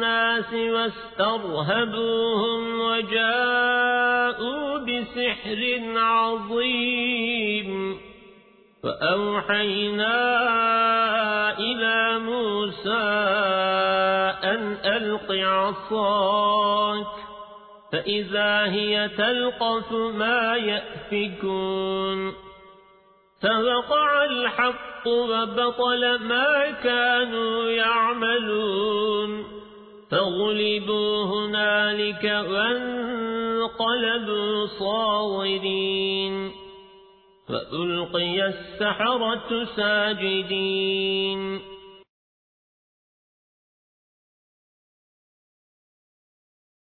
الناس واسترهبوهم وجاءوا بسحر عظيم. فأوحينا إلى موسى أن ألق عصاك فإذا هي تلقف ما يأفكون. فوقع الحق وبطل ما كانوا يعملون. فغلبوا هنالك وانقلبوا صاغرين فألقي السحرة ساجدين